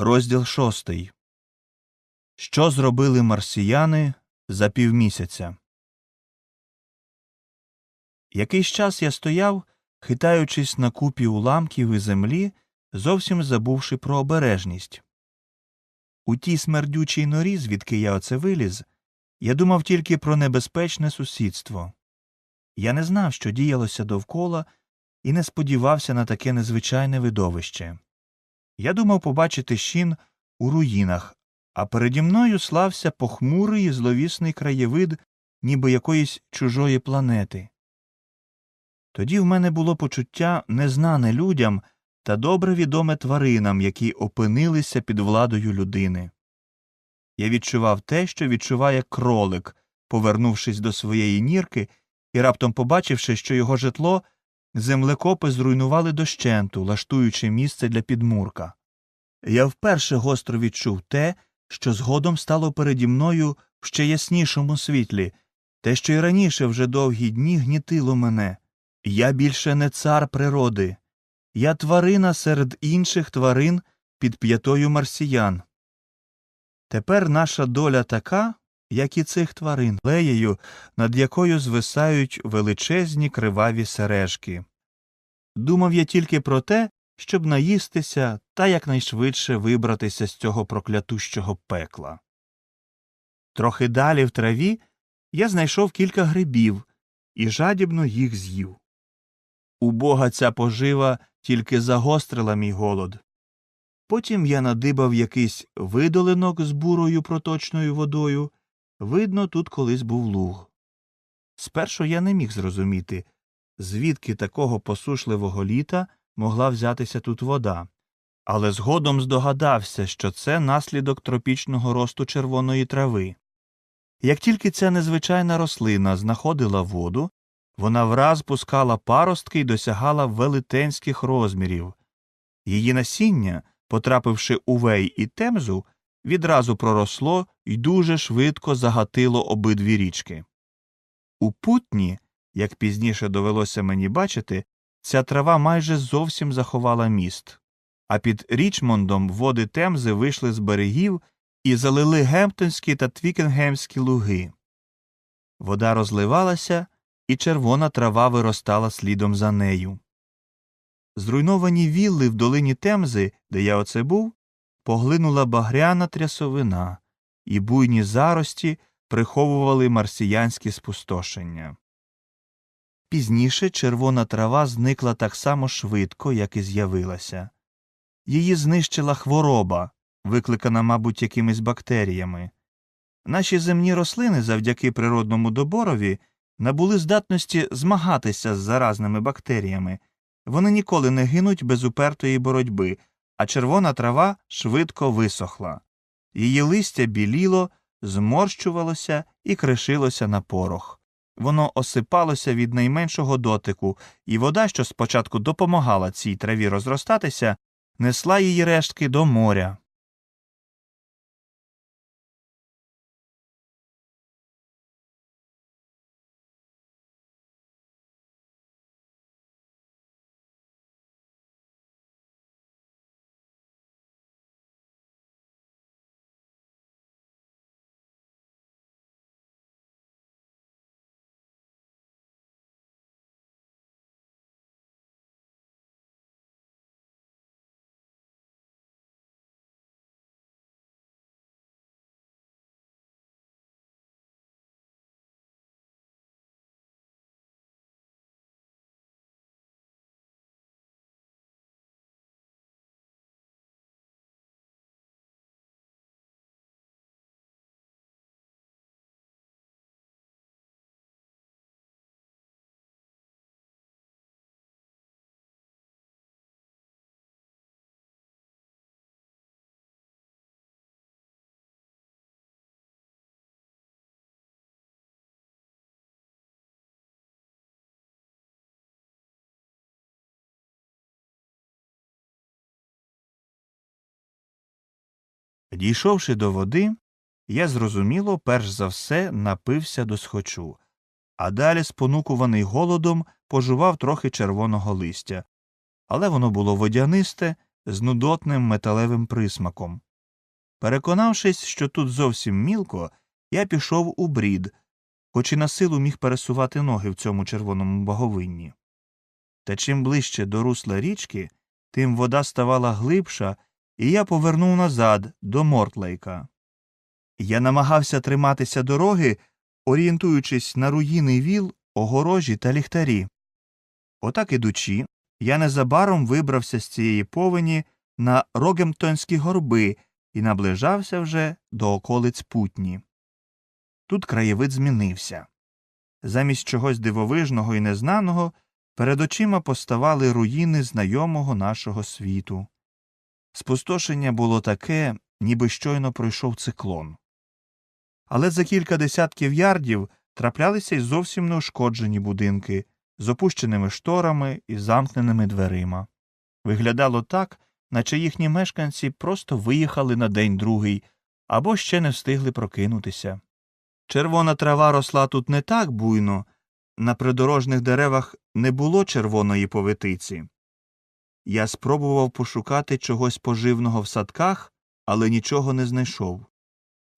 Розділ шостий. Що зробили марсіяни за півмісяця? Якийсь час я стояв, хитаючись на купі уламків і землі, зовсім забувши про обережність. У тій смердючій норі, звідки я оце виліз, я думав тільки про небезпечне сусідство. Я не знав, що діялося довкола, і не сподівався на таке незвичайне видовище. Я думав побачити щін у руїнах, а переді мною слався похмурий і зловісний краєвид, ніби якоїсь чужої планети. Тоді в мене було почуття незнане людям та добре відоме тваринам, які опинилися під владою людини. Я відчував те, що відчуває кролик, повернувшись до своєї нірки і раптом побачивши, що його житло землекопи зруйнували дощенту, лаштуючи місце для підмурка. Я вперше гостро відчув те, що згодом стало переді мною в ще яснішому світлі, те, що й раніше вже довгі дні гнітило мене. Я більше не цар природи, я тварина серед інших тварин під п'ятою марсіян. Тепер наша доля така, як і цих тварин, леєю, над якою звисають величезні криваві сережки. Думав я тільки про те, щоб наїстися та якнайшвидше вибратися з цього проклятущого пекла. Трохи далі в траві я знайшов кілька грибів і жадібно їх з'їв. Убога ця пожива тільки загострила мій голод. Потім я надибав якийсь видолинок з бурою проточною водою. Видно, тут колись був луг. Спершу я не міг зрозуміти, звідки такого посушливого літа могла взятися тут вода, але згодом здогадався, що це наслідок тропічного росту червоної трави. Як тільки ця незвичайна рослина знаходила воду, вона враз пускала паростки і досягала велетенських розмірів. Її насіння, потрапивши у вей і темзу, відразу проросло і дуже швидко загатило обидві річки. У путні, як пізніше довелося мені бачити, ця трава майже зовсім заховала міст, а під Річмондом води Темзи вийшли з берегів і залили Гемптонські та Твікенгемські луги. Вода розливалася, і червона трава виростала слідом за нею. Зруйновані вілли в долині Темзи, де я оце був, поглинула багряна трясовина, і буйні зарості приховували марсіянські спустошення. Пізніше червона трава зникла так само швидко, як і з'явилася. Її знищила хвороба, викликана, мабуть, якимись бактеріями. Наші земні рослини завдяки природному доборові набули здатності змагатися з заразними бактеріями. Вони ніколи не гинуть без упертої боротьби, а червона трава швидко висохла. Її листя біліло, зморщувалося і кришилося на порох. Воно осипалося від найменшого дотику, і вода, що спочатку допомагала цій траві розростатися, несла її рештки до моря. Дійшовши до води, я зрозуміло перш за все напився до схочу, а далі, спонукуваний голодом, пожував трохи червоного листя. Але воно було водянисте, з нудотним металевим присмаком. Переконавшись, що тут зовсім мілко, я пішов у брід, хоч і на силу міг пересувати ноги в цьому червоному баговинні. Та чим ближче до русла річки, тим вода ставала глибша, і я повернув назад до Мортлейка. Я намагався триматися дороги, орієнтуючись на руїни віл, огорожі та ліхтарі. Отак ідучи, я незабаром вибрався з цієї повені на Рогемптонські горби і наближався вже до околиць путні. Тут краєвид змінився. Замість чогось дивовижного і незнаного перед очима поставали руїни знайомого нашого світу. Спустошення було таке, ніби щойно пройшов циклон. Але за кілька десятків ярдів траплялися й зовсім неушкоджені будинки з опущеними шторами і замкненими дверима. Виглядало так, наче їхні мешканці просто виїхали на день другий або ще не встигли прокинутися. Червона трава росла тут не так буйно, на придорожних деревах не було червоної повитиці. Я спробував пошукати чогось поживного в садках, але нічого не знайшов.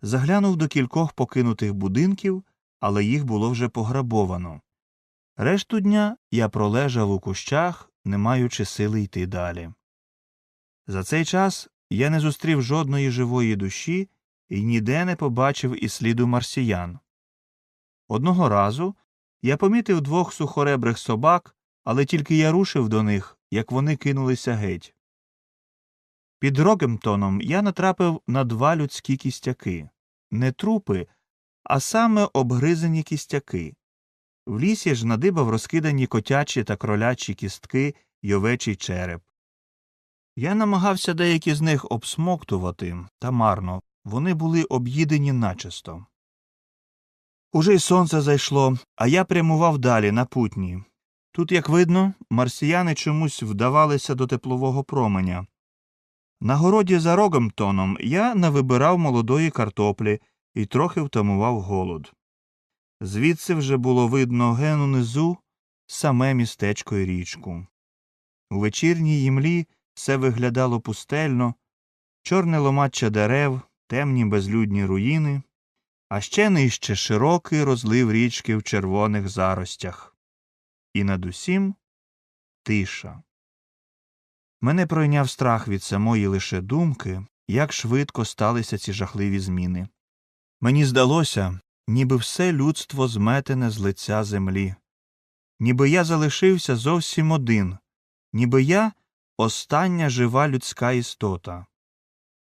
Заглянув до кількох покинутих будинків, але їх було вже пограбовано. Решту дня я пролежав у кущах, не маючи сили йти далі. За цей час я не зустрів жодної живої душі і ніде не побачив і сліду марсіян. Одного разу я помітив двох сухоребрих собак, але тільки я рушив до них, як вони кинулися геть. Під Рогемтоном я натрапив на два людські кістяки не трупи, а саме обгризані кістяки. В лісі ж надибав розкидані котячі та кролячі кістки й овечий череп. Я намагався деякі з них обсмоктувати, та марно вони були об'їдені начисто. Уже й сонце зайшло, а я прямував далі на путні. Тут, як видно, марсіяни чомусь вдавалися до теплового променя. На городі за Рогемтоном я навибирав молодої картоплі і трохи втамував голод. Звідси вже було видно ген унизу саме містечко й річку. У вечірній імлі все виглядало пустельно, чорне ломаччя дерев, темні безлюдні руїни, а ще нижче широкий розлив річки в червоних заростях. І над усім тиша. Мене пройняв страх від самої лише думки, як швидко сталися ці жахливі зміни. Мені здалося, ніби все людство зметене з лиця землі, ніби я залишився зовсім один, ніби я остання жива людська істота.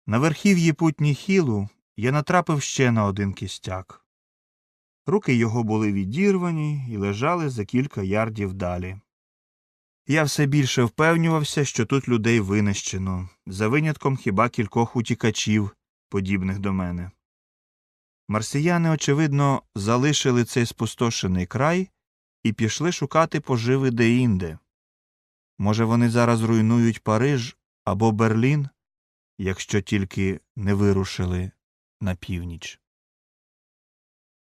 На верхів'ї путні хілу я натрапив ще на один кістяк. Руки його були відірвані і лежали за кілька ярдів далі. Я все більше впевнювався, що тут людей винищено, за винятком хіба кількох утікачів, подібних до мене. Марсіяни, очевидно, залишили цей спустошений край і пішли шукати поживи деінде. Може, вони зараз руйнують Париж або Берлін, якщо тільки не вирушили на північ.